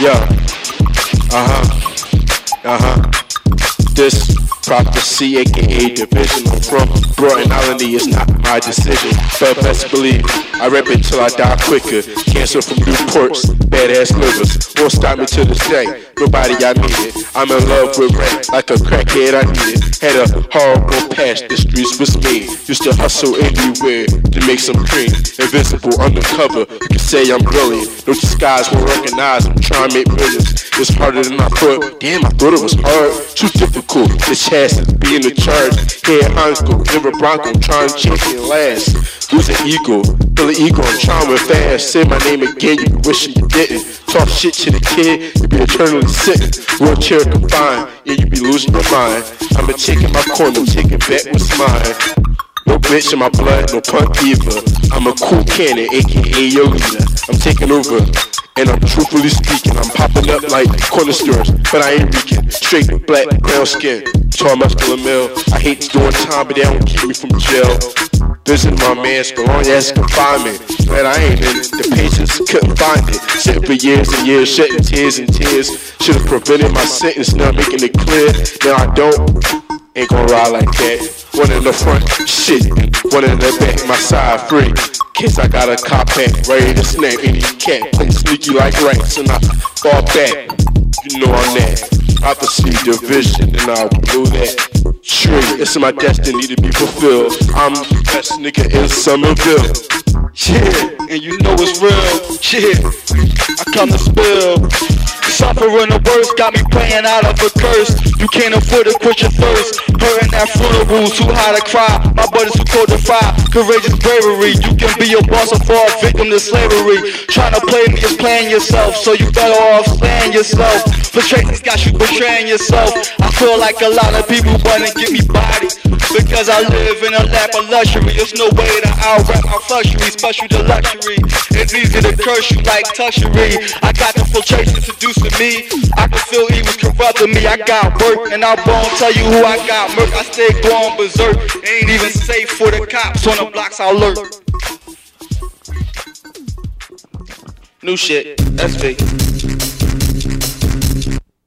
Yeah. Uh huh. Uh huh. This prophecy, aka division. I'm from Broughton Island, it's not my decision. But best believe I rep it till I die quicker. Cancer from Newports, badass livers. Won't stop me to this day. Nobody I need it. I'm in love with rap, like a crackhead I need it. Had a horrible past, the streets was me. Used to hustle anywhere to make some cream. Invisible, undercover, you can say I'm brilliant. No disguise won't recognize, I'm trying to make millions. It's harder than I thought. Damn, I thought it was hard. Too difficult. The chances being the charge. Head Hansko, Denver Bronco, trying to champion last. Lose an ego, feel an ego, I'm trying with fast. Say my name again, you wishing you didn't. Talk shit to the kid, you be eternally sitting. Wheelchair confined, yeah, you be losing your mind. I'ma take in my corner, take it back what's mine. No bitch in my blood, no punk either. I'm a cool cannon, aka your leader. I'm taking over. And I'm truthfully speaking, I'm popping up like corner stores, but I ain't reeking. Straight black, brown skin, tall muscular male. I hate doing time, but they don't keep me from jail. This is my man's for long ass confinement. But I ain't in the patience, couldn't find it. Sitting for years and years, shedding tears and tears. Should've prevented my sentence, now making it clear. Now I don't. Ain't gonna ride like that. One in the front, shit. One in the back, my side free. Kiss, I got a cop pack, ready to snap any cat. Play sneaky like rats, and I fall back. You know I'm that. Prophecy, division, and I'll blow that tree. It's my destiny to be fulfilled. I'm the best nigga in Somerville. Yeah, and you know it's real. Yeah, I come to spill. Suffering the worst got me praying out of a curse. You can't afford to quit your thirst. Hurting that funeral, too high to cry. My blood is too cold to fire. Courageous bravery. You can be a boss or fall victim to slavery. Trying to play me is playing yourself, so you better off slaying yourself. Frustration's got you betraying yourself. I feel like a lot of people wanna give me body. Because I live in a lap of luxury. There's no way to out-rap my fluctuary, special to luxury. It's easy to curse you like tushery. I got the filtration seducing me. I can feel was corrupting me. I got work and I won't tell you who I got. Merc, I stay going berserk. Ain't even safe for the cops on the blocks I lurk. New shit, that's fake.